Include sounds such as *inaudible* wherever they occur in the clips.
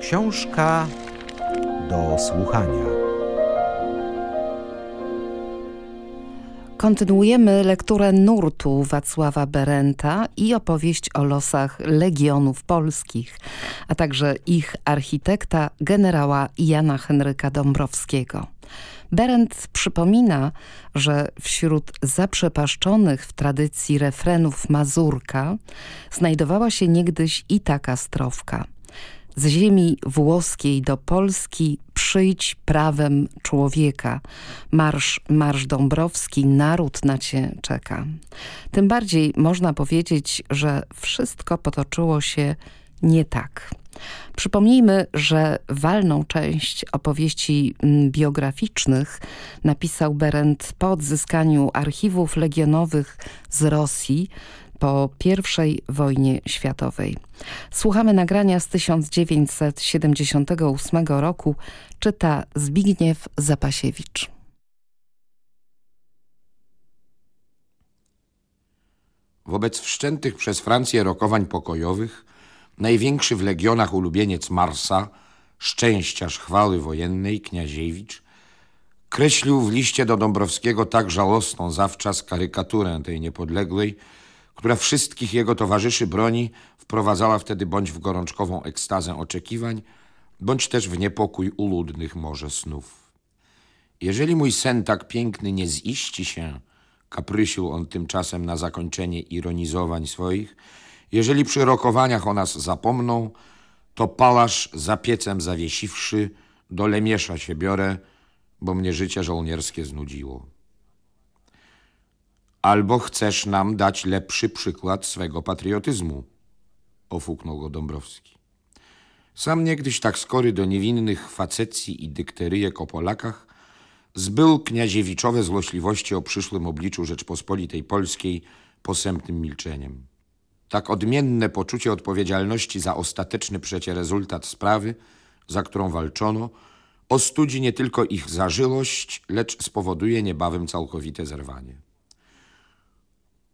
Książka do słuchania. Kontynuujemy lekturę nurtu Wacława Berenta i opowieść o losach legionów polskich, a także ich architekta generała Jana Henryka Dąbrowskiego. Berend przypomina, że wśród zaprzepaszczonych w tradycji refrenów Mazurka znajdowała się niegdyś i taka strofka. Z ziemi włoskiej do Polski przyjdź prawem człowieka. Marsz, marsz Dąbrowski, naród na cię czeka. Tym bardziej można powiedzieć, że wszystko potoczyło się nie tak. Przypomnijmy, że walną część opowieści mm, biograficznych napisał Berend po odzyskaniu archiwów legionowych z Rosji po I wojnie światowej. Słuchamy nagrania z 1978 roku, czyta Zbigniew Zapasiewicz. Wobec wszczętych przez Francję rokowań pokojowych największy w legionach ulubieniec Marsa, szczęściarz chwały wojennej, Kniaziewicz, kreślił w liście do Dąbrowskiego tak żałosną zawczas karykaturę tej niepodległej, która wszystkich jego towarzyszy broni wprowadzała wtedy bądź w gorączkową ekstazę oczekiwań, bądź też w niepokój uludnych morze snów. Jeżeli mój sen tak piękny nie ziści się, kaprysił on tymczasem na zakończenie ironizowań swoich, jeżeli przy rokowaniach o nas zapomną, to palarz za piecem zawiesiwszy, do lemiesza się biorę, bo mnie życie żołnierskie znudziło. Albo chcesz nam dać lepszy przykład swego patriotyzmu, ofuknął go Dąbrowski. Sam niegdyś tak skory do niewinnych facecji i dykteryjek o Polakach, zbył kniaziewiczowe złośliwości o przyszłym obliczu Rzeczpospolitej Polskiej posępnym milczeniem. Tak odmienne poczucie odpowiedzialności za ostateczny przecie rezultat sprawy, za którą walczono, ostudzi nie tylko ich zażyłość, lecz spowoduje niebawem całkowite zerwanie.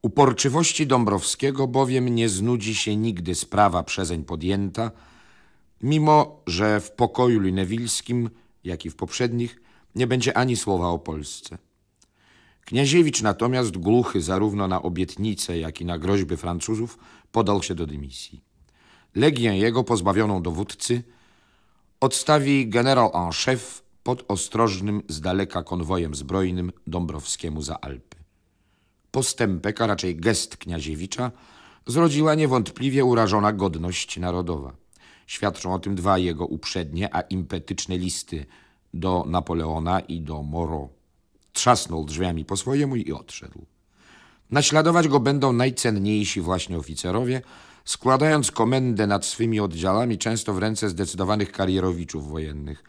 Uporczywości Dąbrowskiego bowiem nie znudzi się nigdy sprawa przezeń podjęta, mimo że w pokoju lunewilskim, jak i w poprzednich, nie będzie ani słowa o Polsce. Kniaziewicz natomiast, głuchy zarówno na obietnice, jak i na groźby Francuzów, podał się do dymisji. Legię jego, pozbawioną dowódcy, odstawi generał en chef pod ostrożnym z daleka konwojem zbrojnym Dąbrowskiemu za Alpy. Postępek, a raczej gest Kniaziewicza, zrodziła niewątpliwie urażona godność narodowa. Świadczą o tym dwa jego uprzednie, a impetyczne listy do Napoleona i do Moreau. Trzasnął drzwiami po swojemu i odszedł. Naśladować go będą najcenniejsi właśnie oficerowie, składając komendę nad swymi oddziałami często w ręce zdecydowanych karierowiczów wojennych.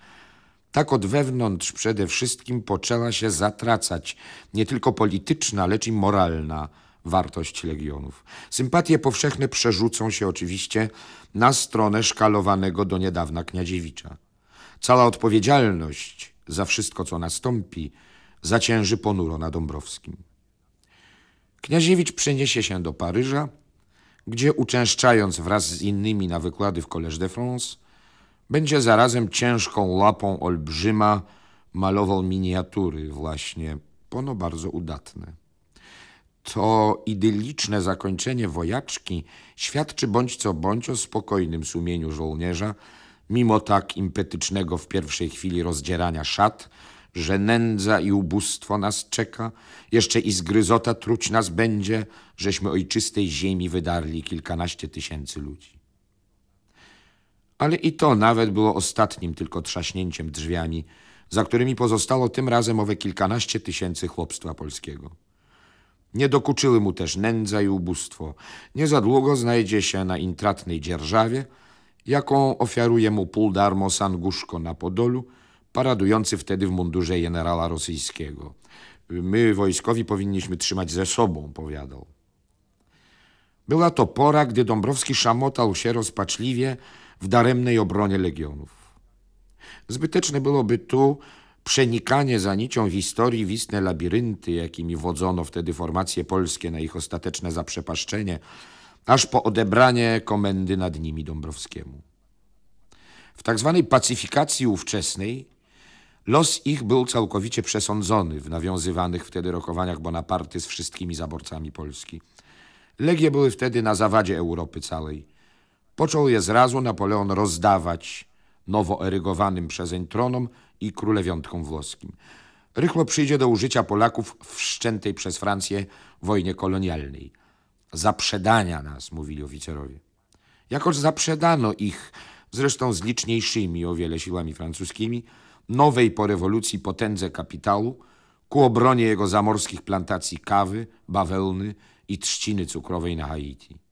Tak od wewnątrz przede wszystkim poczęła się zatracać nie tylko polityczna, lecz i moralna wartość legionów. Sympatie powszechne przerzucą się oczywiście na stronę szkalowanego do niedawna Kniadziewicza. Cała odpowiedzialność za wszystko, co nastąpi, zacięży ponuro na Dąbrowskim. Kniaziewicz przeniesie się do Paryża, gdzie uczęszczając wraz z innymi na wykłady w Collège de France, będzie zarazem ciężką łapą olbrzyma malował miniatury właśnie, pono bardzo udatne. To idyliczne zakończenie wojaczki świadczy bądź co bądź o spokojnym sumieniu żołnierza, mimo tak impetycznego w pierwszej chwili rozdzierania szat, że nędza i ubóstwo nas czeka, jeszcze i zgryzota truć nas będzie, żeśmy ojczystej ziemi wydarli kilkanaście tysięcy ludzi. Ale i to nawet było ostatnim tylko trzaśnięciem drzwiami, za którymi pozostało tym razem owe kilkanaście tysięcy chłopstwa polskiego. Nie dokuczyły mu też nędza i ubóstwo. Nie za długo znajdzie się na intratnej dzierżawie, jaką ofiaruje mu Puldarmo Sanguszko na Podolu, paradujący wtedy w mundurze generała rosyjskiego. My, wojskowi, powinniśmy trzymać ze sobą, powiadał. Była to pora, gdy Dąbrowski szamotał się rozpaczliwie w daremnej obronie legionów. Zbyteczne byłoby tu przenikanie za nicią w historii w istne labirynty, jakimi wodzono wtedy formacje polskie na ich ostateczne zaprzepaszczenie, aż po odebranie komendy nad nimi Dąbrowskiemu. W tak zwanej pacyfikacji ówczesnej los ich był całkowicie przesądzony w nawiązywanych wtedy rokowaniach Bonaparty z wszystkimi zaborcami Polski. Legie były wtedy na zawadzie Europy całej. Począł je zrazu Napoleon rozdawać nowo erygowanym przezeń tronom i królewiątkom włoskim. Rychło przyjdzie do użycia Polaków w wszczętej przez Francję wojnie kolonialnej. Zaprzedania nas, mówili oficerowie. Jakoż zaprzedano ich, zresztą z liczniejszymi o wiele siłami francuskimi, nowej po rewolucji potędze kapitału, ku obronie jego zamorskich plantacji kawy, bawełny i trzciny cukrowej na Haiti.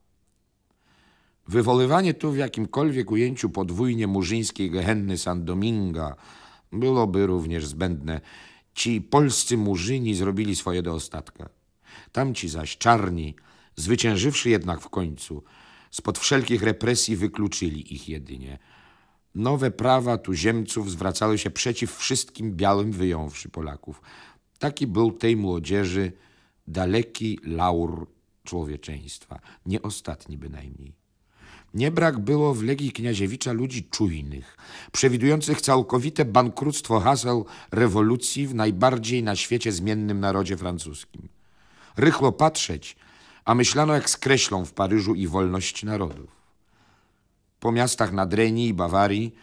Wywoływanie tu w jakimkolwiek ujęciu podwójnie murzyńskiej gehenny San Dominga byłoby również zbędne. Ci polscy murzyni zrobili swoje do ostatka. Tamci zaś czarni, zwyciężywszy jednak w końcu, spod wszelkich represji wykluczyli ich jedynie. Nowe prawa tuziemców zwracały się przeciw wszystkim białym, wyjąwszy Polaków. Taki był tej młodzieży daleki laur człowieczeństwa, nie ostatni bynajmniej. Nie brak było w Legii Kniaziewicza ludzi czujnych, przewidujących całkowite bankructwo haseł rewolucji w najbardziej na świecie zmiennym narodzie francuskim. Rychło patrzeć, a myślano jak skreślą w Paryżu i wolność narodów. Po miastach Nadrenii i Bawarii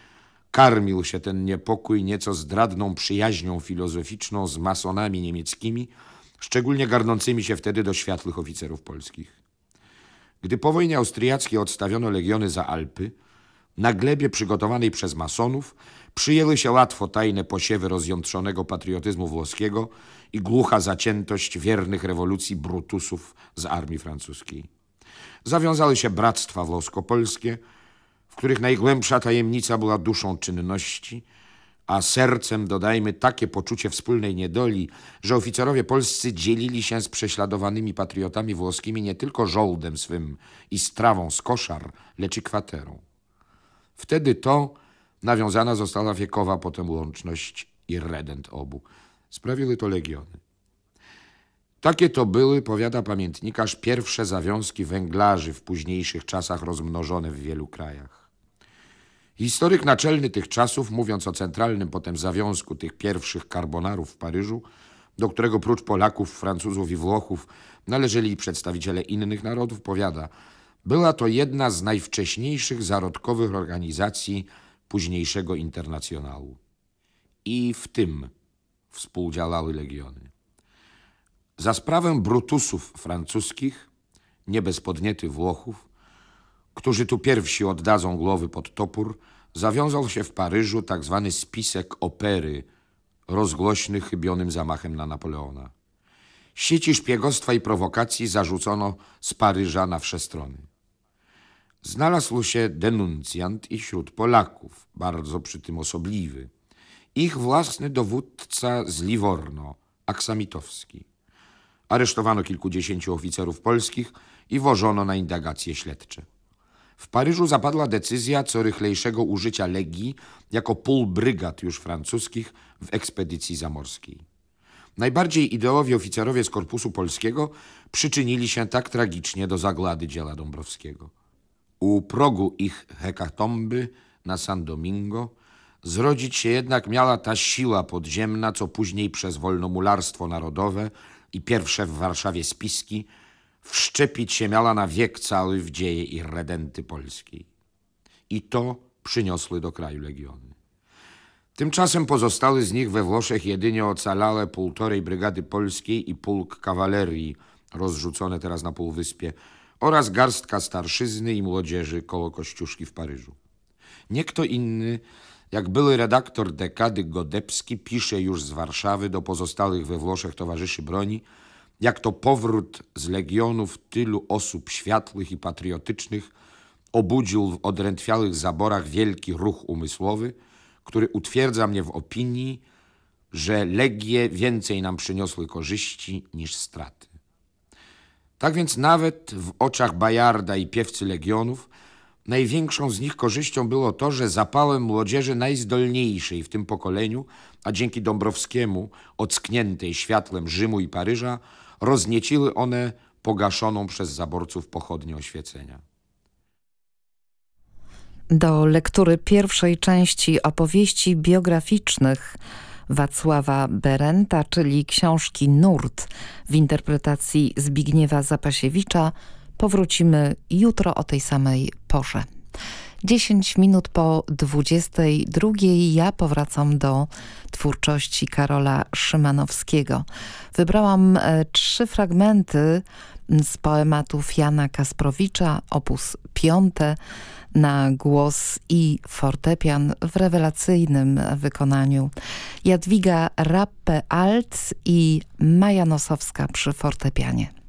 karmił się ten niepokój nieco zdradną przyjaźnią filozoficzną z masonami niemieckimi, szczególnie garnącymi się wtedy do światłych oficerów polskich. Gdy po wojnie austriackiej odstawiono legiony za Alpy, na glebie przygotowanej przez masonów przyjęły się łatwo tajne posiewy rozjątrzonego patriotyzmu włoskiego i głucha zaciętość wiernych rewolucji brutusów z armii francuskiej. Zawiązały się bractwa włosko-polskie, w których najgłębsza tajemnica była duszą czynności, a sercem dodajmy takie poczucie wspólnej niedoli, że oficerowie polscy dzielili się z prześladowanymi patriotami włoskimi nie tylko żołdem swym i strawą z koszar, lecz i kwaterą. Wtedy to nawiązana została wiekowa potem łączność i redent obu. Sprawiły to legiony. Takie to były, powiada pamiętnikarz, pierwsze zawiązki węglarzy w późniejszych czasach rozmnożone w wielu krajach. Historyk naczelny tych czasów, mówiąc o centralnym potem zawiązku tych pierwszych karbonarów w Paryżu, do którego prócz Polaków, Francuzów i Włochów należeli przedstawiciele innych narodów, powiada, była to jedna z najwcześniejszych zarodkowych organizacji późniejszego internacjonału. I w tym współdziałały legiony. Za sprawę brutusów francuskich, nie bez podniety Włochów, którzy tu pierwsi oddadzą głowy pod topór, zawiązał się w Paryżu tak zwany spisek opery, rozgłośny chybionym zamachem na Napoleona. Sieci szpiegostwa i prowokacji zarzucono z Paryża na wsze strony. Znalazł się denuncjant i wśród Polaków, bardzo przy tym osobliwy. Ich własny dowódca z Livorno, Aksamitowski. Aresztowano kilkudziesięciu oficerów polskich i wożono na indagacje śledcze. W Paryżu zapadła decyzja co rychlejszego użycia Legii jako półbrygad już francuskich w ekspedycji zamorskiej. Najbardziej ideowi oficerowie z Korpusu Polskiego przyczynili się tak tragicznie do zagłady dzieła Dąbrowskiego. U progu ich hekatomby na San Domingo zrodzić się jednak miała ta siła podziemna, co później przez wolnomularstwo narodowe i pierwsze w Warszawie spiski wszczepić się miała na wiek cały w dzieje i redenty polskiej. I to przyniosły do kraju legiony. Tymczasem pozostały z nich we Włoszech jedynie ocalałe półtorej brygady polskiej i pułk kawalerii, rozrzucone teraz na półwyspie, oraz garstka starszyzny i młodzieży koło Kościuszki w Paryżu. Nie kto inny, jak były redaktor dekady Godebski, pisze już z Warszawy do pozostałych we Włoszech towarzyszy broni, jak to powrót z legionów tylu osób światłych i patriotycznych obudził w odrętwiałych zaborach wielki ruch umysłowy, który utwierdza mnie w opinii, że legie więcej nam przyniosły korzyści niż straty. Tak więc nawet w oczach Bajarda i piewcy legionów największą z nich korzyścią było to, że zapałem młodzieży najzdolniejszej w tym pokoleniu, a dzięki Dąbrowskiemu, ockniętej światłem Rzymu i Paryża, roznieciły one pogaszoną przez zaborców pochodnię oświecenia. do lektury pierwszej części opowieści biograficznych Wacława Berenta, czyli książki Nurt w interpretacji Zbigniewa Zapasiewicza, powrócimy jutro o tej samej porze. 10 minut po 22 ja powracam do twórczości Karola Szymanowskiego. Wybrałam e, trzy fragmenty z poematów Jana Kasprowicza, opus piąte, na głos i fortepian w rewelacyjnym wykonaniu. Jadwiga Rappe-Alt i Maja Nosowska przy fortepianie.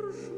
Surge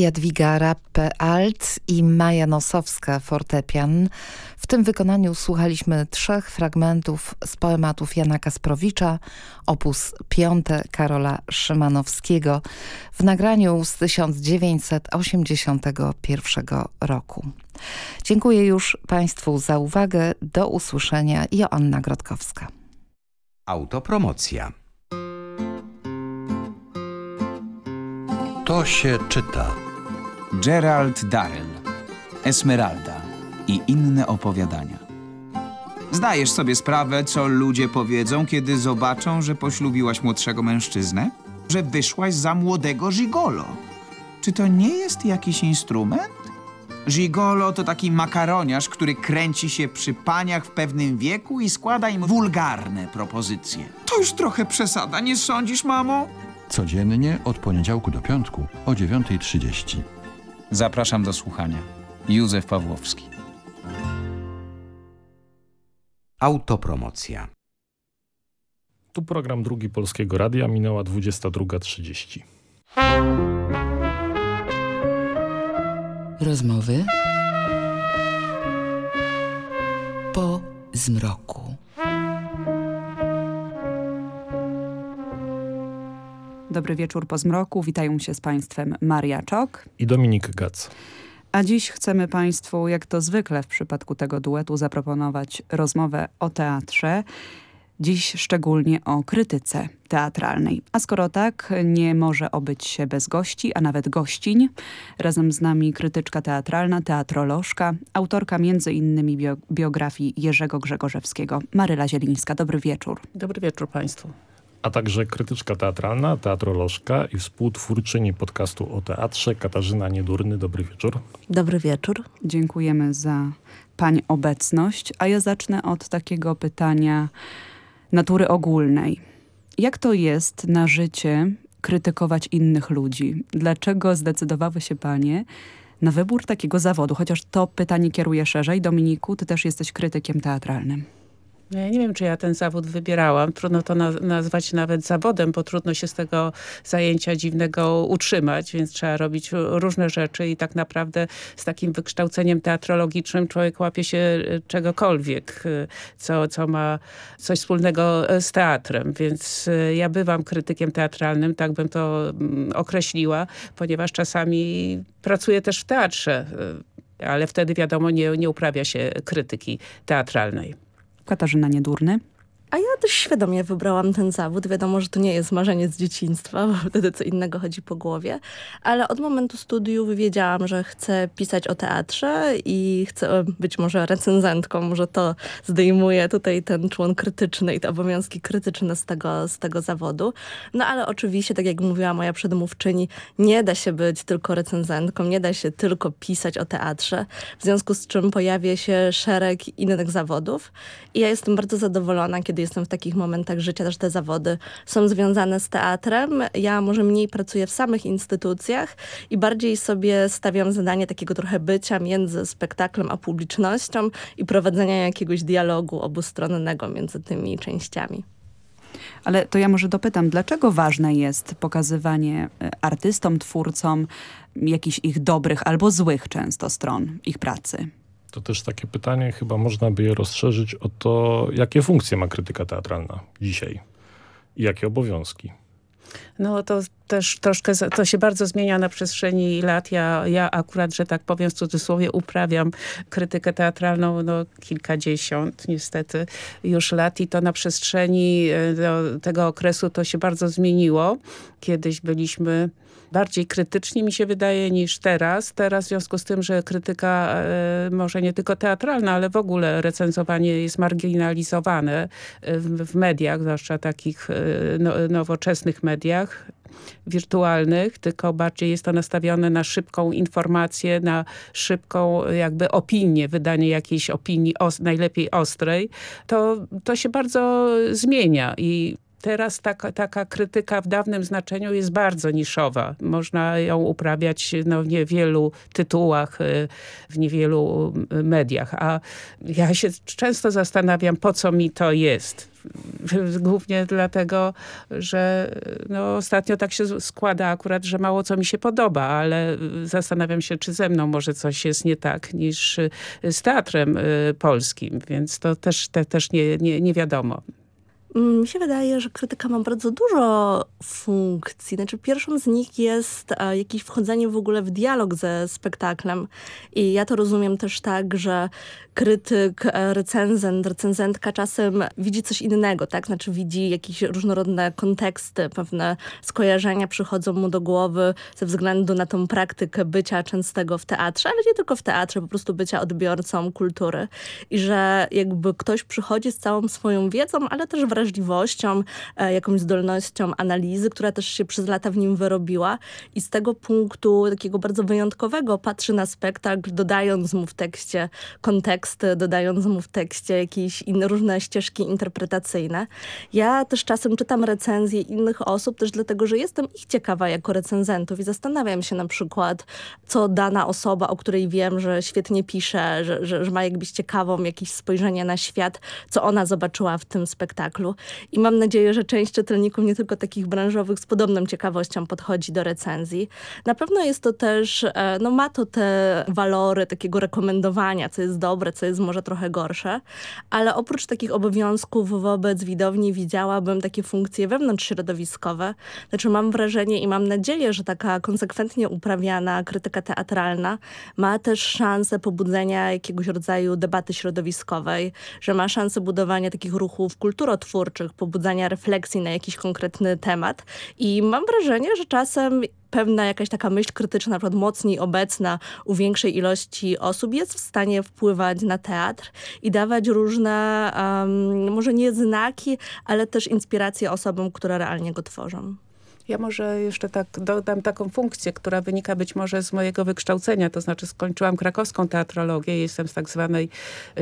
Jadwiga Rappe-Alt i Maja Nosowska fortepian. W tym wykonaniu słuchaliśmy trzech fragmentów z poematów Jana Kasprowicza, opus piąte Karola Szymanowskiego w nagraniu z 1981 roku. Dziękuję już Państwu za uwagę. Do usłyszenia. Joanna Grodkowska. Autopromocja. To się czyta. Gerald Darrell, Esmeralda i inne opowiadania. Zdajesz sobie sprawę, co ludzie powiedzą, kiedy zobaczą, że poślubiłaś młodszego mężczyznę? Że wyszłaś za młodego gigolo. Czy to nie jest jakiś instrument? Gigolo to taki makaroniarz, który kręci się przy paniach w pewnym wieku i składa im wulgarne propozycje. To już trochę przesada, nie sądzisz, mamo? Codziennie od poniedziałku do piątku o 9.30. Zapraszam do słuchania. Józef Pawłowski. Autopromocja. Tu program drugi Polskiego Radia, minęła 22.30. Rozmowy po zmroku. Dobry wieczór po zmroku. Witają się z Państwem Maria Czok i Dominik Gac. A dziś chcemy Państwu, jak to zwykle w przypadku tego duetu, zaproponować rozmowę o teatrze. Dziś szczególnie o krytyce teatralnej. A skoro tak, nie może obyć się bez gości, a nawet gościń. Razem z nami krytyczka teatralna, teatrolożka, autorka między innymi biografii Jerzego Grzegorzewskiego, Maryla Zielińska. Dobry wieczór. Dobry wieczór Państwu a także krytyczka teatralna, teatrolożka i współtwórczyni podcastu o teatrze Katarzyna Niedurny. Dobry wieczór. Dobry wieczór. Dziękujemy za Pań obecność, a ja zacznę od takiego pytania natury ogólnej. Jak to jest na życie krytykować innych ludzi? Dlaczego zdecydowały się Panie na wybór takiego zawodu? Chociaż to pytanie kieruję szerzej. Dominiku, Ty też jesteś krytykiem teatralnym. No ja nie wiem, czy ja ten zawód wybierałam. Trudno to nazwać nawet zawodem, bo trudno się z tego zajęcia dziwnego utrzymać, więc trzeba robić różne rzeczy i tak naprawdę z takim wykształceniem teatrologicznym człowiek łapie się e, czegokolwiek, e, co, co ma coś wspólnego e, z teatrem. Więc ja bywam krytykiem teatralnym, tak bym to mm, określiła, ponieważ czasami pracuję też w teatrze, ale wtedy wiadomo nie, nie uprawia się krytyki teatralnej. Katarzyna Niedurny. A ja też świadomie wybrałam ten zawód. Wiadomo, że to nie jest marzenie z dzieciństwa, bo *laughs* wtedy co innego chodzi po głowie. Ale od momentu studiów wiedziałam, że chcę pisać o teatrze i chcę być może recenzentką. Może to zdejmuje tutaj ten człon krytyczny i te obowiązki krytyczne z tego, z tego zawodu. No ale oczywiście, tak jak mówiła moja przedmówczyni, nie da się być tylko recenzentką, nie da się tylko pisać o teatrze. W związku z czym pojawia się szereg innych zawodów. I ja jestem bardzo zadowolona, kiedy jestem w takich momentach życia, też te zawody są związane z teatrem. Ja może mniej pracuję w samych instytucjach i bardziej sobie stawiam zadanie takiego trochę bycia między spektaklem a publicznością i prowadzenia jakiegoś dialogu obustronnego między tymi częściami. Ale to ja może dopytam, dlaczego ważne jest pokazywanie e, artystom, twórcom jakichś ich dobrych albo złych często stron ich pracy? To też takie pytanie, chyba można by je rozszerzyć o to, jakie funkcje ma krytyka teatralna dzisiaj i jakie obowiązki. No to też troszkę, to się bardzo zmienia na przestrzeni lat. Ja, ja akurat, że tak powiem w cudzysłowie, uprawiam krytykę teatralną no, kilkadziesiąt niestety już lat i to na przestrzeni no, tego okresu to się bardzo zmieniło. Kiedyś byliśmy bardziej krytyczni, mi się wydaje, niż teraz. Teraz w związku z tym, że krytyka e, może nie tylko teatralna, ale w ogóle recenzowanie jest marginalizowane w, w mediach, zwłaszcza takich e, no, nowoczesnych mediach wirtualnych, tylko bardziej jest to nastawione na szybką informację, na szybką jakby opinię, wydanie jakiejś opinii, os najlepiej ostrej, to, to się bardzo zmienia i Teraz taka, taka krytyka w dawnym znaczeniu jest bardzo niszowa. Można ją uprawiać no, w niewielu tytułach, y, w niewielu y, mediach. A ja się często zastanawiam, po co mi to jest. *laughs* Głównie dlatego, że no, ostatnio tak się składa akurat, że mało co mi się podoba, ale zastanawiam się, czy ze mną może coś jest nie tak niż z teatrem y, polskim, więc to też, te, też nie, nie, nie wiadomo. Mi się wydaje, że krytyka ma bardzo dużo funkcji. Znaczy pierwszą z nich jest e, jakieś wchodzenie w ogóle w dialog ze spektaklem. I ja to rozumiem też tak, że krytyk, e, recenzent, recenzentka czasem widzi coś innego, tak? Znaczy widzi jakieś różnorodne konteksty, pewne skojarzenia przychodzą mu do głowy ze względu na tą praktykę bycia częstego w teatrze, ale nie tylko w teatrze, po prostu bycia odbiorcą kultury. I że jakby ktoś przychodzi z całą swoją wiedzą, ale też wrażliwością, e, jakąś zdolnością analizy, która też się przez lata w nim wyrobiła i z tego punktu takiego bardzo wyjątkowego patrzy na spektakl, dodając mu w tekście kontekst dodając mu w tekście jakieś inne, różne ścieżki interpretacyjne. Ja też czasem czytam recenzje innych osób, też dlatego, że jestem ich ciekawa jako recenzentów i zastanawiam się na przykład, co dana osoba, o której wiem, że świetnie pisze, że, że, że ma jakbyś ciekawą jakieś spojrzenie na świat, co ona zobaczyła w tym spektaklu. I mam nadzieję, że część czytelników, nie tylko takich branżowych, z podobną ciekawością podchodzi do recenzji. Na pewno jest to też, e, no ma to te walory takiego rekomendowania, co jest dobre, co jest może trochę gorsze, ale oprócz takich obowiązków wobec widowni widziałabym takie funkcje wewnątrzśrodowiskowe. Znaczy mam wrażenie i mam nadzieję, że taka konsekwentnie uprawiana krytyka teatralna ma też szansę pobudzenia jakiegoś rodzaju debaty środowiskowej, że ma szansę budowania takich ruchów kulturotwórczych, pobudzania refleksji na jakiś konkretny temat i mam wrażenie, że czasem pewna jakaś taka myśl krytyczna, na mocniej obecna u większej ilości osób jest w stanie wpływać na teatr i dawać różne, um, może nie znaki, ale też inspiracje osobom, które realnie go tworzą. Ja może jeszcze tak dodam taką funkcję, która wynika być może z mojego wykształcenia, to znaczy skończyłam krakowską teatrologię, jestem z tak zwanej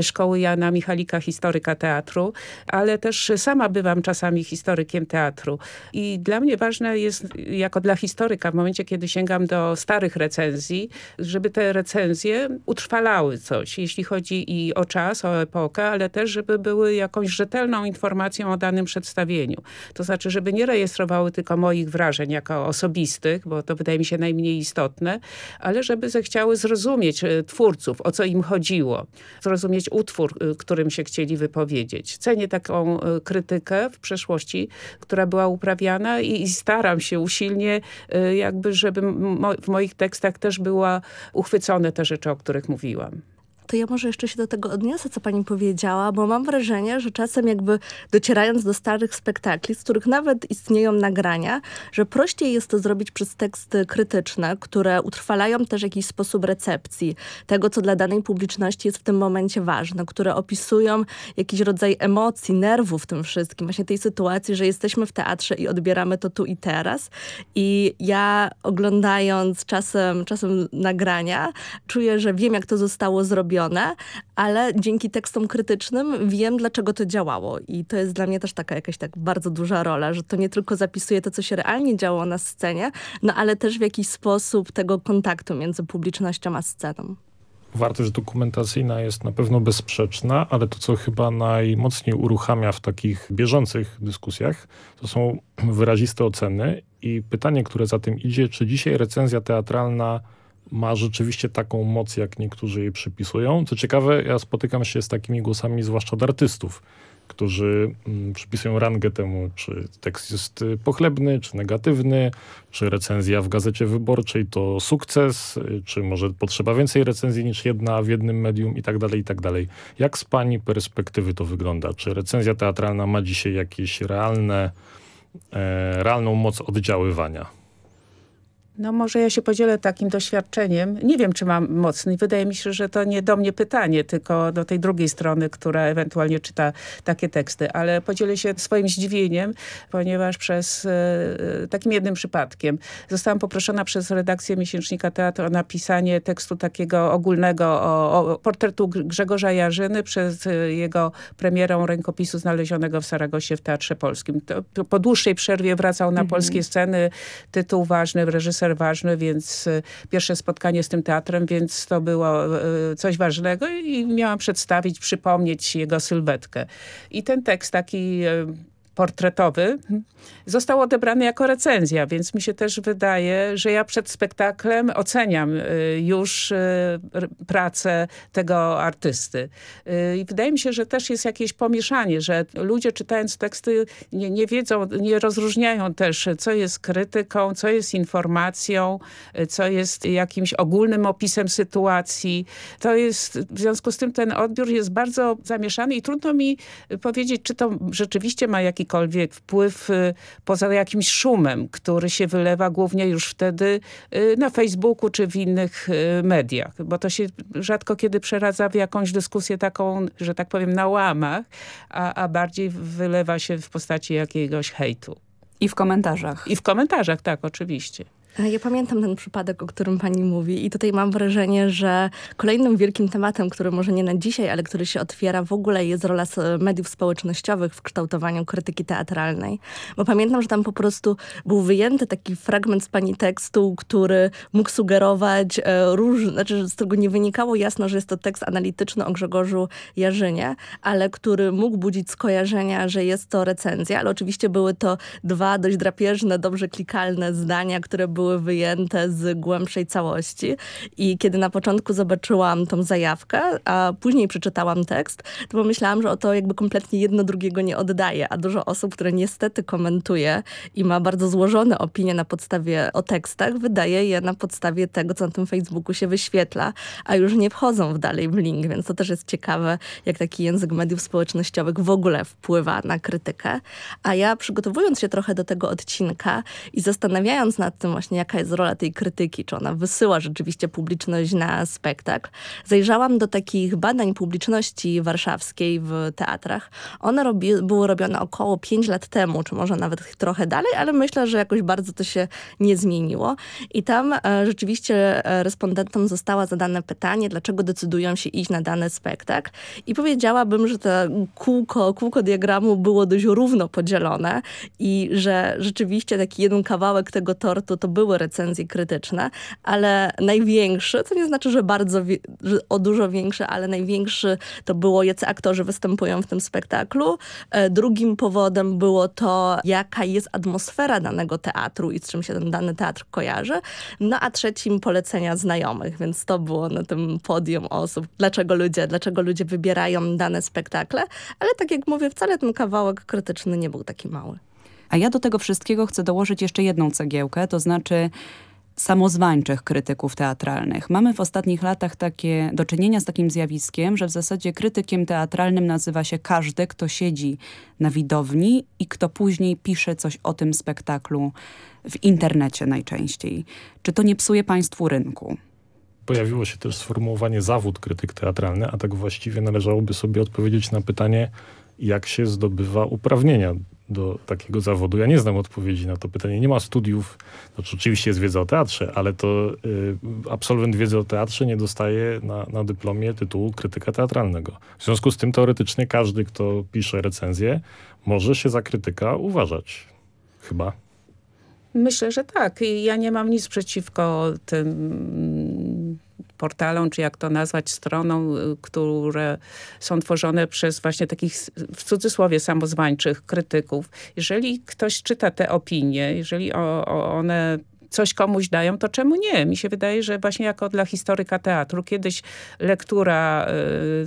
szkoły Jana Michalika, historyka teatru, ale też sama bywam czasami historykiem teatru. I dla mnie ważne jest, jako dla historyka, w momencie, kiedy sięgam do starych recenzji, żeby te recenzje utrwalały coś, jeśli chodzi i o czas, o epokę, ale też, żeby były jakąś rzetelną informacją o danym przedstawieniu. To znaczy, żeby nie rejestrowały tylko moich wrażeń jako osobistych, bo to wydaje mi się najmniej istotne, ale żeby zechciały zrozumieć e, twórców, o co im chodziło, zrozumieć utwór, e, którym się chcieli wypowiedzieć. Cenię taką e, krytykę w przeszłości, która była uprawiana i, i staram się usilnie jakby, żeby mo w moich tekstach też była uchwycone te rzeczy, o których mówiłam to ja może jeszcze się do tego odniosę, co pani powiedziała, bo mam wrażenie, że czasem jakby docierając do starych spektakli, z których nawet istnieją nagrania, że prościej jest to zrobić przez teksty krytyczne, które utrwalają też jakiś sposób recepcji tego, co dla danej publiczności jest w tym momencie ważne, które opisują jakiś rodzaj emocji, nerwów w tym wszystkim, właśnie tej sytuacji, że jesteśmy w teatrze i odbieramy to tu i teraz. I ja oglądając czasem, czasem nagrania, czuję, że wiem, jak to zostało zrobione, zrobione, ale dzięki tekstom krytycznym wiem, dlaczego to działało. I to jest dla mnie też taka jakaś tak bardzo duża rola, że to nie tylko zapisuje to, co się realnie działo na scenie, no ale też w jakiś sposób tego kontaktu między publicznością a sceną. Wartość dokumentacyjna jest na pewno bezsprzeczna, ale to, co chyba najmocniej uruchamia w takich bieżących dyskusjach, to są wyraziste oceny i pytanie, które za tym idzie, czy dzisiaj recenzja teatralna ma rzeczywiście taką moc, jak niektórzy jej przypisują. Co ciekawe, ja spotykam się z takimi głosami, zwłaszcza od artystów, którzy mm, przypisują rangę temu, czy tekst jest y, pochlebny, czy negatywny, czy recenzja w Gazecie Wyborczej to sukces, y, czy może potrzeba więcej recenzji niż jedna w jednym medium i tak dalej, i tak dalej. Jak z pani perspektywy to wygląda? Czy recenzja teatralna ma dzisiaj jakieś realne, e, realną moc oddziaływania? No może ja się podzielę takim doświadczeniem. Nie wiem, czy mam mocny. Wydaje mi się, że to nie do mnie pytanie, tylko do tej drugiej strony, która ewentualnie czyta takie teksty. Ale podzielę się swoim zdziwieniem, ponieważ przez e, takim jednym przypadkiem zostałam poproszona przez redakcję Miesięcznika Teatru o napisanie tekstu takiego ogólnego o, o portretu Grzegorza Jarzyny przez e, jego premierą rękopisu znalezionego w Saragosie w Teatrze Polskim. To, po dłuższej przerwie wracał na mhm. polskie sceny. Tytuł ważny, reżyser reżyser ważny, więc y, pierwsze spotkanie z tym teatrem, więc to było y, coś ważnego i miałam przedstawić, przypomnieć jego sylwetkę. I ten tekst taki y, portretowy został odebrany jako recenzja, więc mi się też wydaje, że ja przed spektaklem oceniam y, już y, pracę tego artysty. Y, I wydaje mi się, że też jest jakieś pomieszanie, że ludzie czytając teksty nie, nie wiedzą, nie rozróżniają też, co jest krytyką, co jest informacją, co jest jakimś ogólnym opisem sytuacji. To jest, w związku z tym ten odbiór jest bardzo zamieszany i trudno mi powiedzieć, czy to rzeczywiście ma jakikolwiek wpływ poza jakimś szumem, który się wylewa głównie już wtedy y, na Facebooku czy w innych y, mediach, bo to się rzadko kiedy przeradza w jakąś dyskusję taką, że tak powiem, na łamach, a, a bardziej wylewa się w postaci jakiegoś hejtu. I w komentarzach. I w komentarzach, tak, oczywiście. Ja pamiętam ten przypadek, o którym pani mówi i tutaj mam wrażenie, że kolejnym wielkim tematem, który może nie na dzisiaj, ale który się otwiera w ogóle jest rola mediów społecznościowych w kształtowaniu krytyki teatralnej. Bo pamiętam, że tam po prostu był wyjęty taki fragment z pani tekstu, który mógł sugerować e, różne, znaczy z tego nie wynikało jasno, że jest to tekst analityczny o Grzegorzu Jarzynie, ale który mógł budzić skojarzenia, że jest to recenzja, ale oczywiście były to dwa dość drapieżne, dobrze klikalne zdania, które były były wyjęte z głębszej całości. I kiedy na początku zobaczyłam tą zajawkę, a później przeczytałam tekst, to pomyślałam, że o to jakby kompletnie jedno drugiego nie oddaje. A dużo osób, które niestety komentuje i ma bardzo złożone opinie na podstawie o tekstach, wydaje je na podstawie tego, co na tym Facebooku się wyświetla, a już nie wchodzą w dalej w link, więc to też jest ciekawe, jak taki język mediów społecznościowych w ogóle wpływa na krytykę. A ja przygotowując się trochę do tego odcinka i zastanawiając nad tym właśnie, jaka jest rola tej krytyki, czy ona wysyła rzeczywiście publiczność na spektakl. Zajrzałam do takich badań publiczności warszawskiej w teatrach. One robi, były robione około 5 lat temu, czy może nawet trochę dalej, ale myślę, że jakoś bardzo to się nie zmieniło. I tam e, rzeczywiście e, respondentom zostało zadane pytanie, dlaczego decydują się iść na dany spektakl. I powiedziałabym, że to kółko, kółko diagramu było dość równo podzielone i że rzeczywiście taki jeden kawałek tego tortu to były recenzje krytyczne, ale największy, co nie znaczy, że bardzo, że o dużo większy, ale największy to było, jacy aktorzy występują w tym spektaklu. E, drugim powodem było to, jaka jest atmosfera danego teatru i z czym się ten dany teatr kojarzy. No a trzecim polecenia znajomych, więc to było na tym podium osób. Dlaczego ludzie, dlaczego ludzie wybierają dane spektakle, ale tak jak mówię, wcale ten kawałek krytyczny nie był taki mały. A ja do tego wszystkiego chcę dołożyć jeszcze jedną cegiełkę, to znaczy samozwańczych krytyków teatralnych. Mamy w ostatnich latach takie do czynienia z takim zjawiskiem, że w zasadzie krytykiem teatralnym nazywa się każdy, kto siedzi na widowni i kto później pisze coś o tym spektaklu w internecie najczęściej. Czy to nie psuje państwu rynku? Pojawiło się też sformułowanie zawód krytyk teatralny, a tak właściwie należałoby sobie odpowiedzieć na pytanie, jak się zdobywa uprawnienia do takiego zawodu? Ja nie znam odpowiedzi na to pytanie. Nie ma studiów, znaczy oczywiście jest wiedza o teatrze, ale to y, absolwent wiedzy o teatrze nie dostaje na, na dyplomie tytułu krytyka teatralnego. W związku z tym teoretycznie każdy, kto pisze recenzję, może się za krytyka uważać. Chyba. Myślę, że tak. Ja nie mam nic przeciwko tym portalom, czy jak to nazwać, stronom, y, które są tworzone przez właśnie takich w cudzysłowie samozwańczych krytyków. Jeżeli ktoś czyta te opinie, jeżeli o, o one coś komuś dają, to czemu nie? Mi się wydaje, że właśnie jako dla historyka teatru kiedyś lektura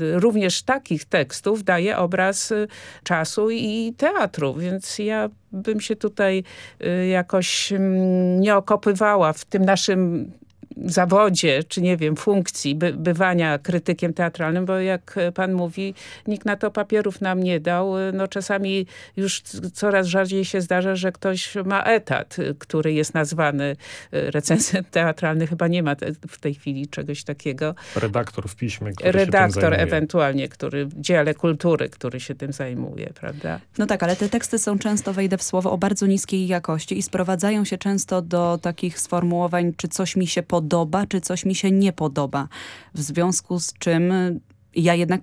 y, również takich tekstów daje obraz y, czasu i teatru, więc ja bym się tutaj y, jakoś mm, nie okopywała w tym naszym zawodzie, czy nie wiem, funkcji by, bywania krytykiem teatralnym, bo jak pan mówi, nikt na to papierów nam nie dał. No czasami już coraz rzadziej się zdarza, że ktoś ma etat, który jest nazwany e, recenzent teatralny. Chyba nie ma w tej chwili czegoś takiego. Redaktor w piśmie, który Redaktor ewentualnie, który w dziale kultury, który się tym zajmuje, prawda? No tak, ale te teksty są często, wejdę w słowo, o bardzo niskiej jakości i sprowadzają się często do takich sformułowań, czy coś mi się podoba, podoba, czy coś mi się nie podoba. W związku z czym ja jednak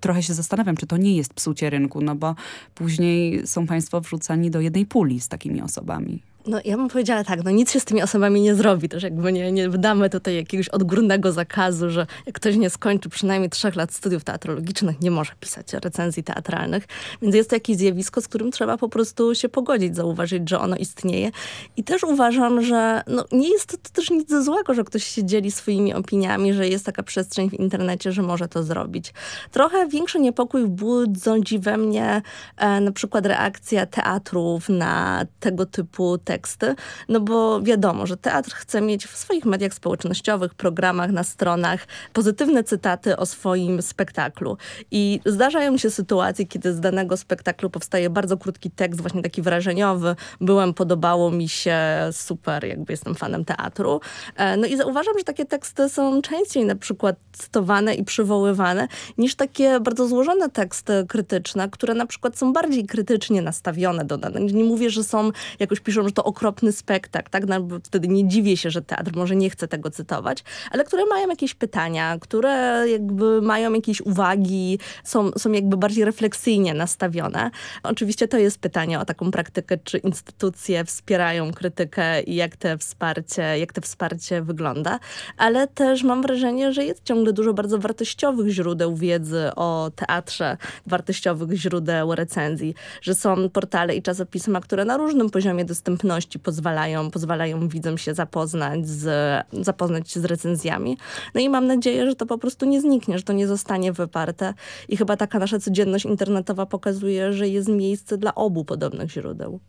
trochę się zastanawiam, czy to nie jest psucie rynku, no bo później są państwo wrzucani do jednej puli z takimi osobami. No ja bym powiedziała tak, no nic się z tymi osobami nie zrobi, też jakby nie, nie wydamy tutaj jakiegoś odgórnego zakazu, że jak ktoś nie skończy przynajmniej trzech lat studiów teatrologicznych, nie może pisać recenzji teatralnych, więc jest to jakieś zjawisko, z którym trzeba po prostu się pogodzić, zauważyć, że ono istnieje i też uważam, że no, nie jest to, to też nic złego, że ktoś się dzieli swoimi opiniami, że jest taka przestrzeń w internecie, że może to zrobić. Trochę większy niepokój budzi we mnie e, na przykład reakcja teatrów na tego typu teksty, no bo wiadomo, że teatr chce mieć w swoich mediach społecznościowych, programach, na stronach pozytywne cytaty o swoim spektaklu. I zdarzają się sytuacje, kiedy z danego spektaklu powstaje bardzo krótki tekst, właśnie taki wrażeniowy. Byłem, podobało mi się, super, jakby jestem fanem teatru. E, no i zauważam, że takie teksty są częściej na przykład cytowane i przywoływane, niż takie bardzo złożone teksty krytyczne, które na przykład są bardziej krytycznie nastawione do danych. Nie mówię, że są, jakoś piszą, że to to okropny spektakl, tak? No, wtedy nie dziwię się, że teatr może nie chce tego cytować, ale które mają jakieś pytania, które jakby mają jakieś uwagi, są, są jakby bardziej refleksyjnie nastawione. Oczywiście to jest pytanie o taką praktykę, czy instytucje wspierają krytykę i jak te wsparcie, jak te wsparcie wygląda, ale też mam wrażenie, że jest ciągle dużo bardzo wartościowych źródeł wiedzy o teatrze, wartościowych źródeł recenzji, że są portale i czasopisma, które na różnym poziomie dostępności pozwalają, pozwalają widzom się zapoznać z, zapoznać się z recenzjami. No i mam nadzieję, że to po prostu nie zniknie, że to nie zostanie wyparte. I chyba taka nasza codzienność internetowa pokazuje, że jest miejsce dla obu podobnych źródeł.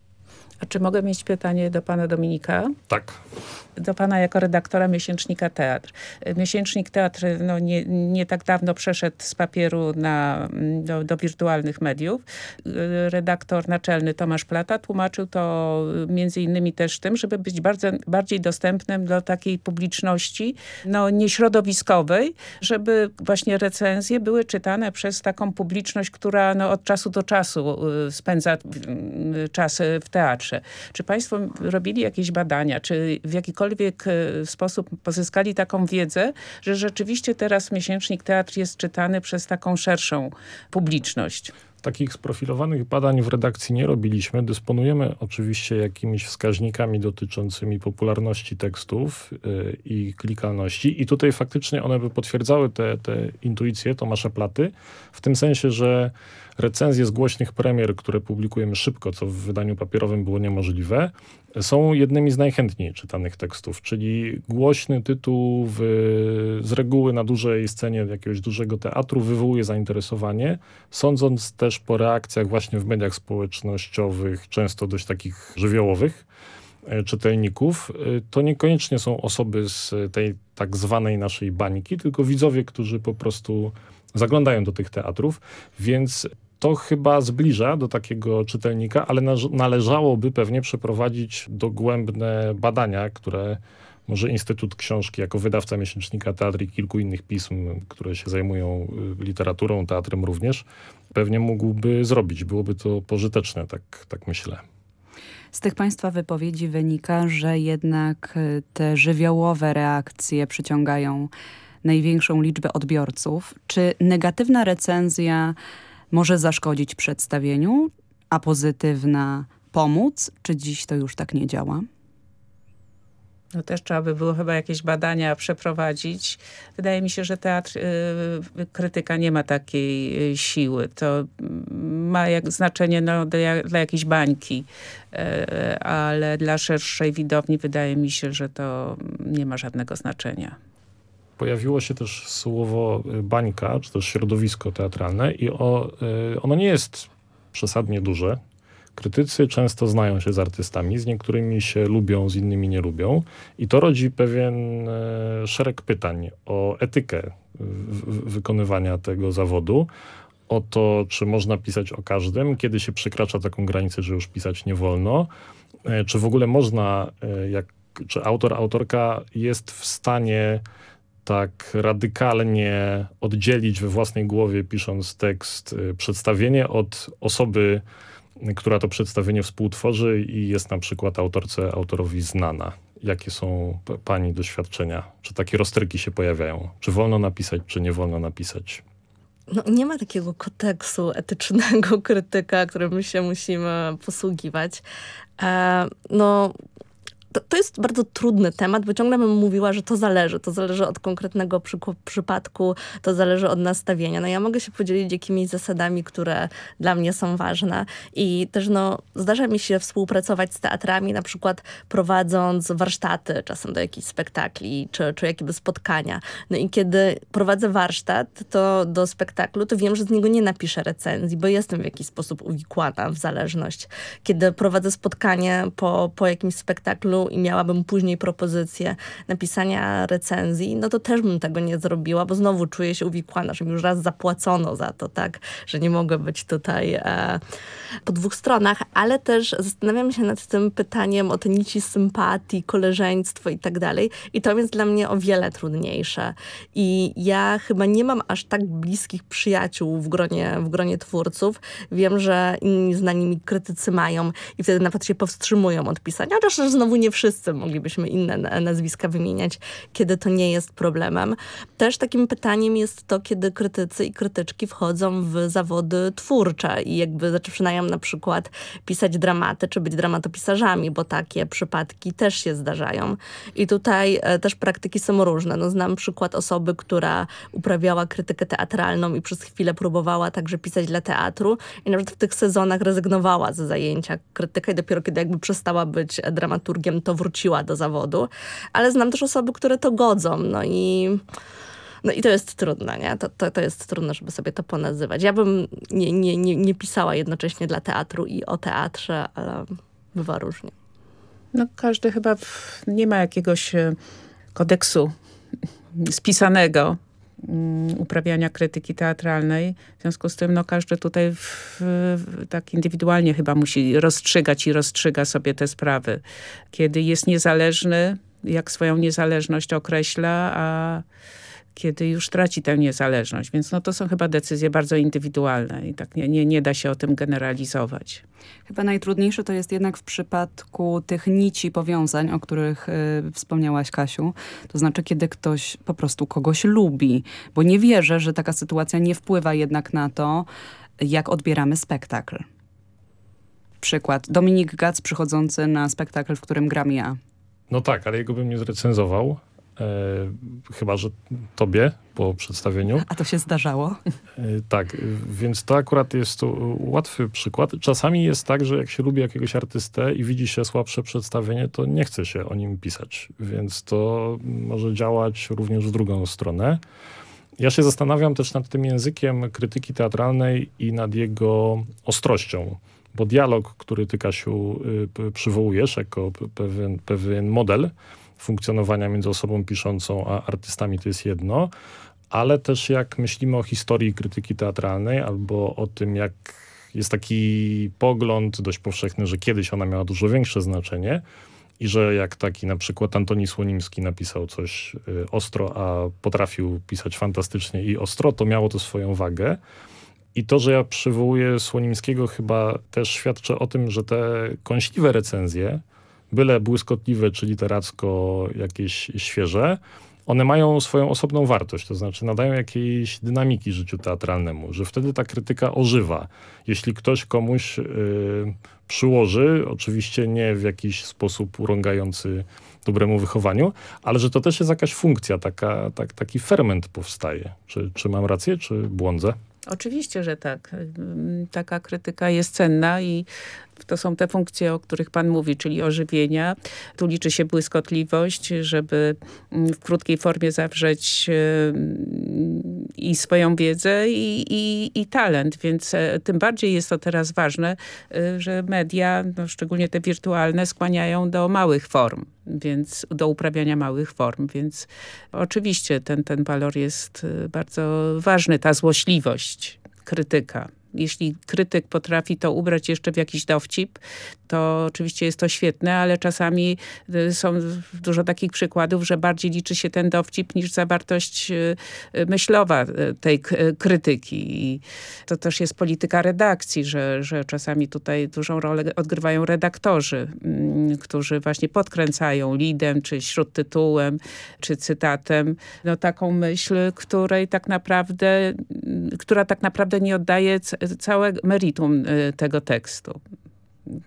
A czy mogę mieć pytanie do pana Dominika? Tak do pana jako redaktora miesięcznika Teatr. Miesięcznik Teatr no, nie, nie tak dawno przeszedł z papieru na, do, do wirtualnych mediów. Redaktor naczelny Tomasz Plata tłumaczył to między innymi też tym, żeby być bardzo, bardziej dostępnym do takiej publiczności no, nieśrodowiskowej, żeby właśnie recenzje były czytane przez taką publiczność, która no, od czasu do czasu y, spędza y, czas w teatrze. Czy państwo robili jakieś badania, czy w jakikolwiek e, sposób pozyskali taką wiedzę, że rzeczywiście teraz miesięcznik teatr jest czytany przez taką szerszą publiczność. Takich sprofilowanych badań w redakcji nie robiliśmy. Dysponujemy oczywiście jakimiś wskaźnikami dotyczącymi popularności tekstów yy, i klikalności i tutaj faktycznie one by potwierdzały te, te intuicje Tomasza Platy, w tym sensie, że recenzje z głośnych premier, które publikujemy szybko, co w wydaniu papierowym było niemożliwe, są jednymi z najchętniej czytanych tekstów, czyli głośny tytuł w, z reguły na dużej scenie jakiegoś dużego teatru wywołuje zainteresowanie, sądząc też po reakcjach właśnie w mediach społecznościowych, często dość takich żywiołowych, e, czytelników, e, to niekoniecznie są osoby z tej tak zwanej naszej bańki, tylko widzowie, którzy po prostu zaglądają do tych teatrów, więc to chyba zbliża do takiego czytelnika, ale należałoby pewnie przeprowadzić dogłębne badania, które może Instytut Książki jako wydawca miesięcznika Teatr i kilku innych pism, które się zajmują y, literaturą, teatrem również, pewnie mógłby zrobić. Byłoby to pożyteczne, tak, tak myślę. Z tych Państwa wypowiedzi wynika, że jednak y, te żywiołowe reakcje przyciągają największą liczbę odbiorców. Czy negatywna recenzja może zaszkodzić przedstawieniu, a pozytywna pomóc? Czy dziś to już tak nie działa? No też trzeba by było chyba jakieś badania przeprowadzić. Wydaje mi się, że teatr, y, krytyka nie ma takiej y, siły. To ma jak znaczenie no, dla, dla jakiejś bańki, e, ale dla szerszej widowni wydaje mi się, że to nie ma żadnego znaczenia. Pojawiło się też słowo y, bańka, czy też środowisko teatralne i o, y, ono nie jest przesadnie duże. Krytycy często znają się z artystami, z niektórymi się lubią, z innymi nie lubią i to rodzi pewien e, szereg pytań o etykę wykonywania tego zawodu, o to, czy można pisać o każdym, kiedy się przekracza taką granicę, że już pisać nie wolno, e, czy w ogóle można, e, jak, czy autor, autorka jest w stanie tak radykalnie oddzielić we własnej głowie, pisząc tekst, przedstawienie od osoby, która to przedstawienie współtworzy i jest na przykład autorce, autorowi znana. Jakie są pani doświadczenia? Czy takie rozterki się pojawiają? Czy wolno napisać, czy nie wolno napisać? No, nie ma takiego kodeksu etycznego *laughs* krytyka, którym się musimy posługiwać. E, no, to, to, jest bardzo trudny temat, bo ciągle bym mówiła, że to zależy. To zależy od konkretnego przy, przypadku, to zależy od nastawienia. No ja mogę się podzielić jakimiś zasadami, które dla mnie są ważne. I też no, zdarza mi się współpracować z teatrami, na przykład prowadząc warsztaty czasem do jakichś spektakli, czy, czy jakieś spotkania. No i kiedy prowadzę warsztat to do spektaklu, to wiem, że z niego nie napiszę recenzji, bo jestem w jakiś sposób uwikłana w zależność. Kiedy prowadzę spotkanie po, po jakimś spektaklu, i miałabym później propozycję napisania recenzji, no to też bym tego nie zrobiła, bo znowu czuję się uwikłana, że mi już raz zapłacono za to, tak, że nie mogę być tutaj e, po dwóch stronach, ale też zastanawiam się nad tym pytaniem o te nici sympatii, koleżeństwo i tak dalej i to jest dla mnie o wiele trudniejsze i ja chyba nie mam aż tak bliskich przyjaciół w gronie, w gronie twórców. Wiem, że inni znani mi krytycy mają i wtedy na przykład się powstrzymują od pisania, chociaż znowu nie wszyscy moglibyśmy inne nazwiska wymieniać, kiedy to nie jest problemem. Też takim pytaniem jest to, kiedy krytycy i krytyczki wchodzą w zawody twórcze i jakby zaczynają na przykład pisać dramaty, czy być dramatopisarzami, bo takie przypadki też się zdarzają. I tutaj e, też praktyki są różne. No, znam przykład osoby, która uprawiała krytykę teatralną i przez chwilę próbowała także pisać dla teatru i nawet w tych sezonach rezygnowała ze zajęcia krytyka i dopiero kiedy jakby przestała być dramaturgiem to wróciła do zawodu, ale znam też osoby, które to godzą, no i... No i to jest trudne, nie? To, to, to jest trudne, żeby sobie to ponazywać. Ja bym nie, nie, nie, nie pisała jednocześnie dla teatru i o teatrze, ale bywa różnie. No każdy chyba w, nie ma jakiegoś e, kodeksu spisanego uprawiania krytyki teatralnej. W związku z tym no, każdy tutaj w, w, tak indywidualnie chyba musi rozstrzygać i rozstrzyga sobie te sprawy. Kiedy jest niezależny, jak swoją niezależność określa, a kiedy już traci tę niezależność. Więc no to są chyba decyzje bardzo indywidualne i tak nie, nie, nie da się o tym generalizować. Chyba najtrudniejsze to jest jednak w przypadku tych nici powiązań, o których y, wspomniałaś Kasiu. To znaczy, kiedy ktoś po prostu kogoś lubi, bo nie wierzę, że taka sytuacja nie wpływa jednak na to, jak odbieramy spektakl. Przykład. Dominik Gac przychodzący na spektakl, w którym gram ja. No tak, ale jego bym nie zrecenzował. E, chyba, że tobie po przedstawieniu. A to się zdarzało? E, tak, więc to akurat jest to łatwy przykład. Czasami jest tak, że jak się lubi jakiegoś artystę i widzi się słabsze przedstawienie, to nie chce się o nim pisać, więc to może działać również w drugą stronę. Ja się zastanawiam też nad tym językiem krytyki teatralnej i nad jego ostrością, bo dialog, który ty, Kasiu, y, przywołujesz jako pewien, pewien model, funkcjonowania między osobą piszącą a artystami to jest jedno, ale też jak myślimy o historii krytyki teatralnej albo o tym, jak jest taki pogląd dość powszechny, że kiedyś ona miała dużo większe znaczenie i że jak taki na przykład Antoni Słonimski napisał coś y, ostro, a potrafił pisać fantastycznie i ostro, to miało to swoją wagę. I to, że ja przywołuję Słonimskiego chyba też świadczy o tym, że te kąśliwe recenzje, byle błyskotliwe czy literacko jakieś świeże, one mają swoją osobną wartość, to znaczy nadają jakiejś dynamiki życiu teatralnemu, że wtedy ta krytyka ożywa. Jeśli ktoś komuś yy, przyłoży, oczywiście nie w jakiś sposób urągający dobremu wychowaniu, ale że to też jest jakaś funkcja, taka, tak, taki ferment powstaje. Czy, czy mam rację, czy błądzę? Oczywiście, że tak. Taka krytyka jest cenna i to są te funkcje, o których pan mówi, czyli ożywienia. Tu liczy się błyskotliwość, żeby w krótkiej formie zawrzeć i swoją wiedzę i, i, i talent, więc e, tym bardziej jest to teraz ważne, e, że media, no szczególnie te wirtualne, skłaniają do małych form więc do uprawiania małych form, więc oczywiście ten, ten walor jest e, bardzo ważny, ta złośliwość krytyka jeśli krytyk potrafi to ubrać jeszcze w jakiś dowcip, to oczywiście jest to świetne, ale czasami y, są dużo takich przykładów, że bardziej liczy się ten dowcip niż zawartość y, y, myślowa tej krytyki. I to też jest polityka redakcji, że, że czasami tutaj dużą rolę odgrywają redaktorzy, mm, którzy właśnie podkręcają lidem, czy śródtytułem, czy cytatem, no taką myśl, której tak naprawdę, która tak naprawdę nie oddaje całe meritum tego tekstu.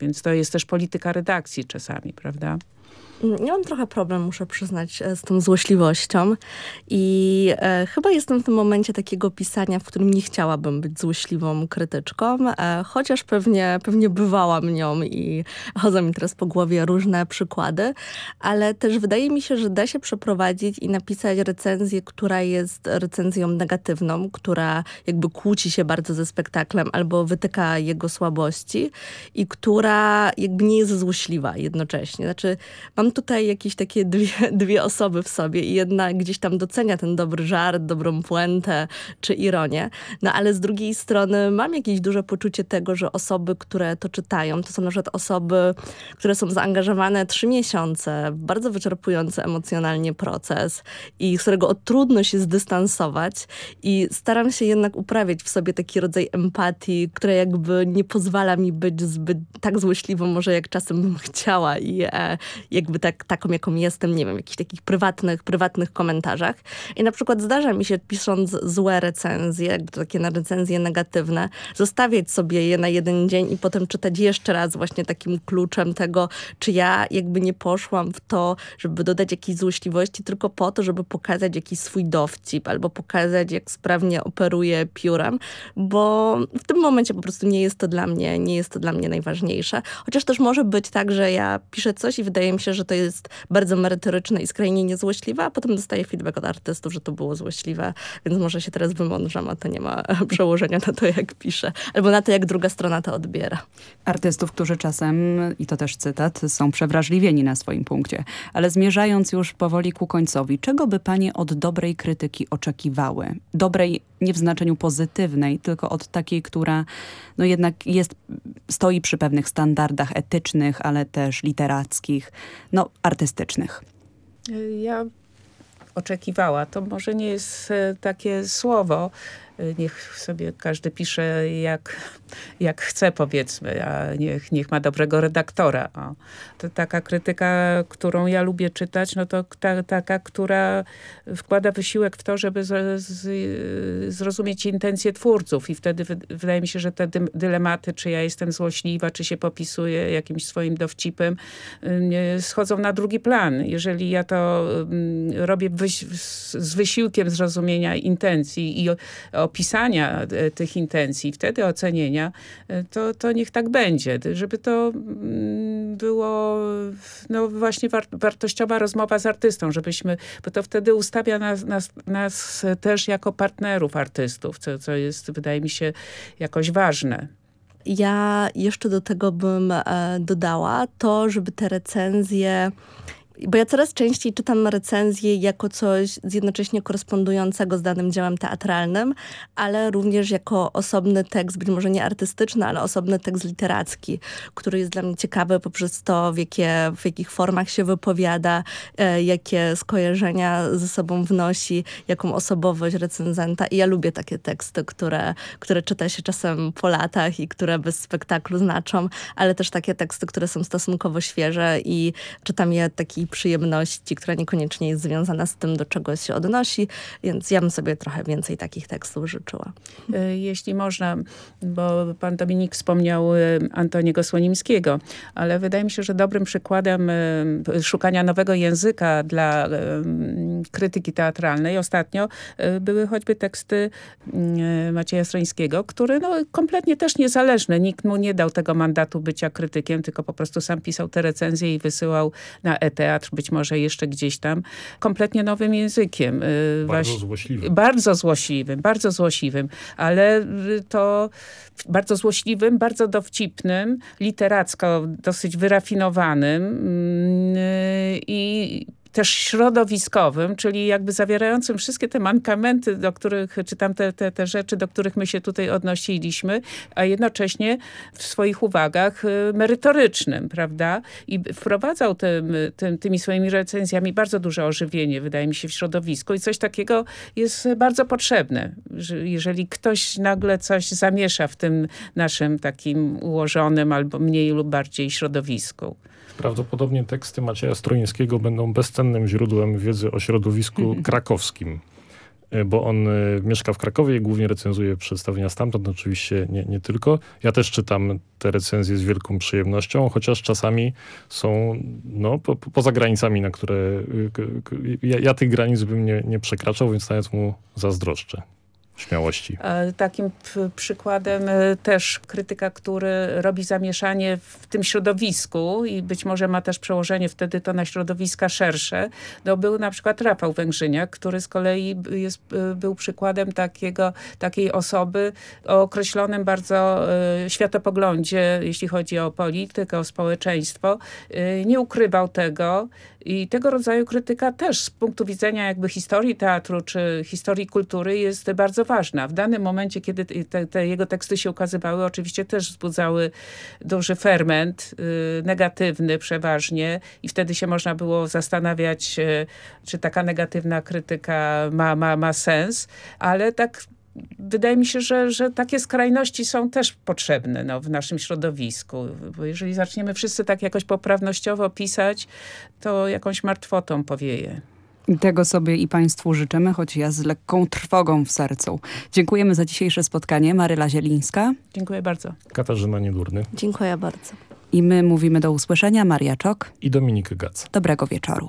Więc to jest też polityka redakcji czasami, prawda? Ja mam trochę problem, muszę przyznać, e, z tą złośliwością i e, chyba jestem w tym momencie takiego pisania, w którym nie chciałabym być złośliwą krytyczką, e, chociaż pewnie, pewnie bywałam nią i chodzą mi teraz po głowie różne przykłady, ale też wydaje mi się, że da się przeprowadzić i napisać recenzję, która jest recenzją negatywną, która jakby kłóci się bardzo ze spektaklem albo wytyka jego słabości i która jakby nie jest złośliwa jednocześnie. Znaczy mam tutaj jakieś takie dwie, *laughs* dwie osoby w sobie i jedna gdzieś tam docenia ten dobry żart, dobrą puentę czy ironię, no ale z drugiej strony mam jakieś duże poczucie tego, że osoby, które to czytają, to są na przykład osoby, które są zaangażowane trzy miesiące w bardzo wyczerpujący emocjonalnie proces i z którego trudno się zdystansować i staram się jednak uprawiać w sobie taki rodzaj empatii, która jakby nie pozwala mi być zbyt tak złośliwą może jak czasem bym chciała i e, jakby tak, taką, jaką jestem, nie wiem, jakichś takich prywatnych, prywatnych komentarzach. I na przykład zdarza mi się, pisząc złe recenzje, jakby takie na recenzje negatywne, zostawiać sobie je na jeden dzień i potem czytać jeszcze raz właśnie takim kluczem tego, czy ja jakby nie poszłam w to, żeby dodać jakiejś złośliwości, tylko po to, żeby pokazać jakiś swój dowcip albo pokazać, jak sprawnie operuję piórem, bo w tym momencie po prostu nie jest to dla mnie, nie jest to dla mnie najważniejsze. Chociaż też może być tak, że ja piszę coś i wydaje mi się, że to jest bardzo merytoryczne i skrajnie niezłośliwe, a potem dostaję feedback od artystów, że to było złośliwe, więc może się teraz wymądrzam, a to nie ma *laughs* przełożenia na to, jak piszę, albo na to, jak druga strona to odbiera. Artystów, którzy czasem, i to też cytat, są przewrażliwieni na swoim punkcie. Ale zmierzając już powoli ku końcowi, czego by panie od dobrej krytyki oczekiwały? Dobrej nie w znaczeniu pozytywnej, tylko od takiej, która no jednak jest, stoi przy pewnych standardach etycznych, ale też literackich, no artystycznych. Ja oczekiwała, to może nie jest e, takie słowo, Y, niech sobie każdy pisze jak, jak chce powiedzmy, a niech, niech ma dobrego redaktora. O. To taka krytyka, którą ja lubię czytać, no to ta, taka, która wkłada wysiłek w to, żeby z, z, zrozumieć intencje twórców i wtedy wydaje mi się, że te dy, dylematy, czy ja jestem złośliwa, czy się popisuję jakimś swoim dowcipem, y, schodzą na drugi plan. Jeżeli ja to robię wyś, z wysiłkiem zrozumienia intencji i opisania e, tych intencji, wtedy ocenienia, e, to, to niech tak będzie, żeby to mm, było no właśnie war, wartościowa rozmowa z artystą, żebyśmy, bo to wtedy ustawia nas, nas, nas też jako partnerów artystów, co, co jest, wydaje mi się, jakoś ważne. Ja jeszcze do tego bym e, dodała to, żeby te recenzje bo ja coraz częściej czytam recenzję jako coś jednocześnie korespondującego z danym dziełem teatralnym, ale również jako osobny tekst, być może nie artystyczny, ale osobny tekst literacki, który jest dla mnie ciekawy poprzez to, w, jakie, w jakich formach się wypowiada, e, jakie skojarzenia ze sobą wnosi, jaką osobowość recenzenta. I ja lubię takie teksty, które, które czyta się czasem po latach i które bez spektaklu znaczą, ale też takie teksty, które są stosunkowo świeże i czytam je taki takiej przyjemności, która niekoniecznie jest związana z tym, do czego się odnosi, więc ja bym sobie trochę więcej takich tekstów życzyła. E, jeśli można, bo pan Dominik wspomniał e, Antoniego Słonimskiego, ale wydaje mi się, że dobrym przykładem e, szukania nowego języka dla krytyki teatralnej ostatnio były choćby teksty Macieja Strońskiego, który no, kompletnie też niezależny. Nikt mu nie dał tego mandatu bycia krytykiem, tylko po prostu sam pisał te recenzje i wysyłał na e-teatr, być może jeszcze gdzieś tam, kompletnie nowym językiem. Bardzo złośliwym. Bardzo złośliwym, bardzo złośliwym, ale y, to bardzo złośliwym, bardzo dowcipnym, literacko dosyć wyrafinowanym mm, y, i też środowiskowym, czyli jakby zawierającym wszystkie te mankamenty, do których, czy tam te, te, te rzeczy, do których my się tutaj odnosiliśmy, a jednocześnie w swoich uwagach y, merytorycznym, prawda? I wprowadzał tym, tym, tymi swoimi recenzjami bardzo duże ożywienie, wydaje mi się, w środowisku i coś takiego jest bardzo potrzebne. Jeżeli ktoś nagle coś zamiesza w tym naszym takim ułożonym albo mniej lub bardziej środowisku. Prawdopodobnie teksty Macieja Stroińskiego będą bezcennym źródłem wiedzy o środowisku mhm. krakowskim e, bo on e, mieszka w Krakowie i głównie recenzuje przedstawienia stamtąd, oczywiście nie, nie tylko. Ja też czytam te recenzje z wielką przyjemnością, chociaż czasami są no, po, poza granicami, na które ja, ja tych granic bym nie, nie przekraczał, więc nawet mu zazdroszczę śmiałości. Takim przykładem e, też krytyka, który robi zamieszanie w tym środowisku i być może ma też przełożenie wtedy to na środowiska szersze, no był na przykład Rafał Węgrzyniak, który z kolei jest, e, był przykładem takiego, takiej osoby o określonym bardzo e, światopoglądzie, jeśli chodzi o politykę, o społeczeństwo. Nie ukrywał tego i tego rodzaju krytyka też z punktu widzenia jakby historii teatru czy historii kultury jest bardzo ważna. W danym momencie, kiedy te, te jego teksty się ukazywały, oczywiście też wzbudzały duży ferment, y, negatywny przeważnie i wtedy się można było zastanawiać, y, czy taka negatywna krytyka ma, ma, ma sens, ale tak wydaje mi się, że, że takie skrajności są też potrzebne no, w naszym środowisku. Bo jeżeli zaczniemy wszyscy tak jakoś poprawnościowo pisać, to jakąś martwotą powieje. Tego sobie i Państwu życzymy, choć ja z lekką trwogą w sercu. Dziękujemy za dzisiejsze spotkanie. Maryla Zielińska. Dziękuję bardzo. Katarzyna Niedurny. Dziękuję bardzo. I my mówimy do usłyszenia. Maria Czok. I Dominik Gac. Dobrego wieczoru.